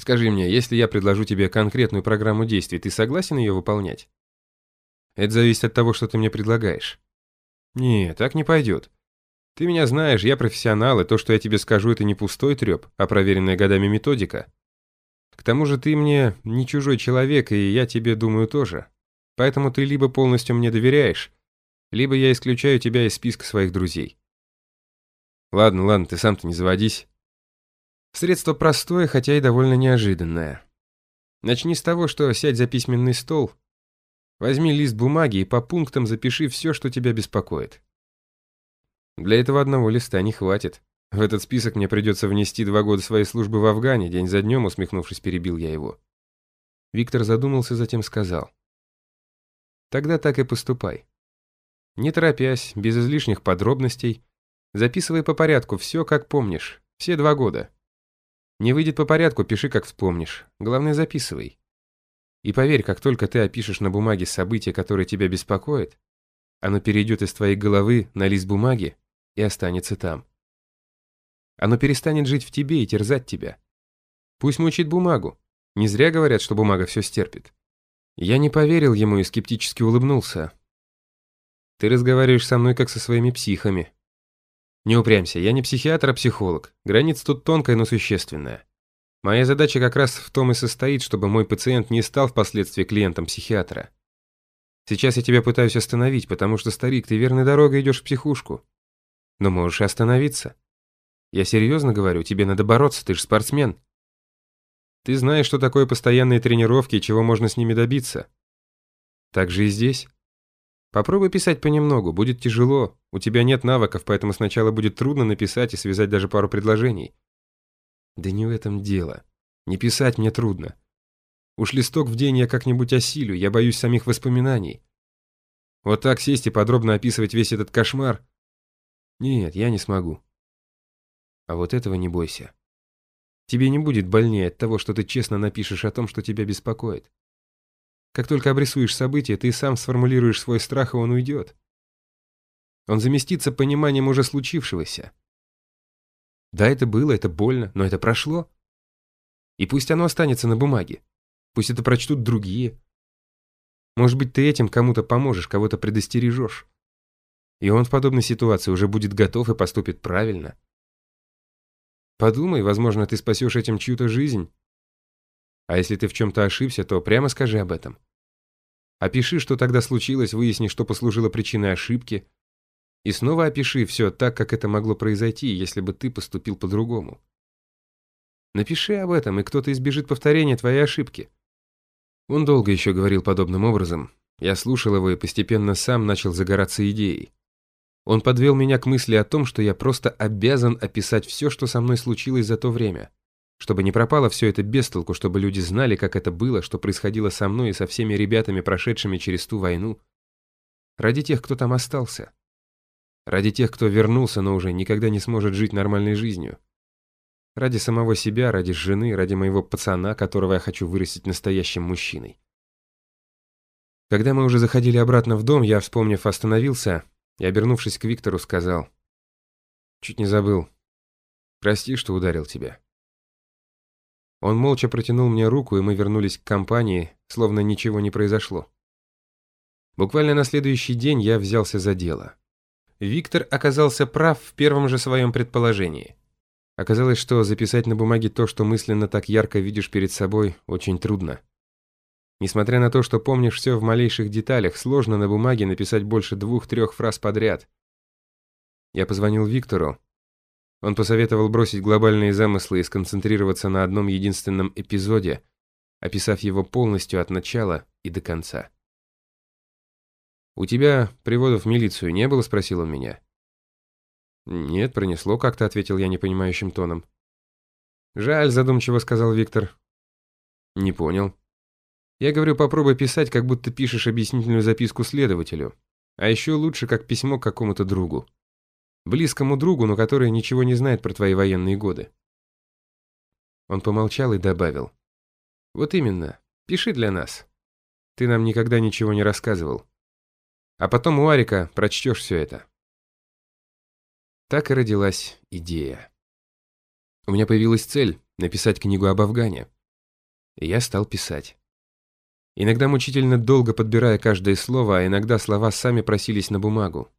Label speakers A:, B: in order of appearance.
A: Скажи мне, если я предложу тебе конкретную программу действий, ты согласен ее выполнять? Это зависит от того, что ты мне предлагаешь. Не, так не пойдет. Ты меня знаешь, я профессионал, и то, что я тебе скажу, это не пустой треп, а проверенная годами методика. К тому же ты мне не чужой человек, и я тебе думаю тоже. Поэтому ты либо полностью мне доверяешь, либо я исключаю тебя из списка своих друзей. Ладно, ладно, ты сам-то не заводись. Средство простое, хотя и довольно неожиданное. Начни с того, что сядь за письменный стол, возьми лист бумаги и по пунктам запиши все, что тебя беспокоит. Для этого одного листа не хватит. В этот список мне придется внести два года своей службы в Афгане, день за днем, усмехнувшись, перебил я его. Виктор задумался, затем сказал. Тогда так и поступай. Не торопясь, без излишних подробностей, записывай по порядку все, как помнишь, все два года. Не выйдет по порядку, пиши, как вспомнишь. Главное, записывай. И поверь, как только ты опишешь на бумаге события, которые тебя беспокоят, оно перейдет из твоей головы на лист бумаги и останется там. Оно перестанет жить в тебе и терзать тебя. Пусть мучит бумагу. Не зря говорят, что бумага все стерпит. Я не поверил ему и скептически улыбнулся. Ты разговариваешь со мной как со своими психами. Не упрямься, я не психиатр, а психолог. Граница тут тонкая, но существенная. Моя задача как раз в том и состоит, чтобы мой пациент не стал впоследствии клиентом психиатра. Сейчас я тебя пытаюсь остановить, потому что, старик, ты верной дорогой идешь в психушку. Но можешь и остановиться. Я серьезно говорю, тебе надо бороться, ты же спортсмен. Ты знаешь, что такое постоянные тренировки и чего можно с ними добиться. Так же и здесь. Попробуй писать понемногу, будет тяжело. У тебя нет навыков, поэтому сначала будет трудно написать и связать даже пару предложений. Да не в этом дело. Не писать мне трудно. Уж листок в день я как-нибудь осилю, я боюсь самих воспоминаний. Вот так сесть и подробно описывать весь этот кошмар? Нет, я не смогу. А вот этого не бойся. Тебе не будет больнее от того, что ты честно напишешь о том, что тебя беспокоит. Как только обрисуешь события, ты сам сформулируешь свой страх, и он уйдет. Он заместится пониманием уже случившегося. Да, это было, это больно, но это прошло. И пусть оно останется на бумаге. Пусть это прочтут другие. Может быть, ты этим кому-то поможешь, кого-то предостережешь. И он в подобной ситуации уже будет готов и поступит правильно. Подумай, возможно, ты спасешь этим чью-то жизнь. А если ты в чем-то ошибся, то прямо скажи об этом. Опиши, что тогда случилось, выясни, что послужило причиной ошибки. И снова опиши все так, как это могло произойти, если бы ты поступил по-другому. Напиши об этом, и кто-то избежит повторения твоей ошибки. Он долго еще говорил подобным образом. Я слушал его и постепенно сам начал загораться идеей. Он подвел меня к мысли о том, что я просто обязан описать все, что со мной случилось за то время. Чтобы не пропало все это без толку, чтобы люди знали, как это было, что происходило со мной и со всеми ребятами, прошедшими через ту войну. Ради тех, кто там остался. Ради тех, кто вернулся, но уже никогда не сможет жить нормальной жизнью. Ради самого себя, ради жены, ради моего пацана, которого я хочу вырастить настоящим мужчиной. Когда мы уже заходили обратно в дом, я, вспомнив, остановился и, обернувшись к Виктору, сказал. «Чуть не забыл. Прости, что ударил тебя». Он молча протянул мне руку, и мы вернулись к компании, словно ничего не произошло. Буквально на следующий день я взялся за дело. Виктор оказался прав в первом же своем предположении. Оказалось, что записать на бумаге то, что мысленно так ярко видишь перед собой, очень трудно. Несмотря на то, что помнишь все в малейших деталях, сложно на бумаге написать больше двух-трех фраз подряд. Я позвонил Виктору, он посоветовал бросить глобальные замыслы и сконцентрироваться на одном единственном эпизоде, описав его полностью от начала и до конца. «У тебя приводов в милицию не было?» – спросил он меня. «Нет, пронесло как-то», – ответил я непонимающим тоном. «Жаль», – задумчиво сказал Виктор. «Не понял». «Я говорю, попробуй писать, как будто пишешь объяснительную записку следователю. А еще лучше, как письмо к какому-то другу близкому другу, но который ничего не знает про твои военные годы. Он помолчал и добавил. Вот именно, пиши для нас. Ты нам никогда ничего не рассказывал. А потом у Арика прочтешь все это. Так и родилась идея. У меня появилась цель написать книгу об Афгане. Я стал писать. Иногда мучительно долго подбирая каждое слово, а иногда слова сами просились на бумагу.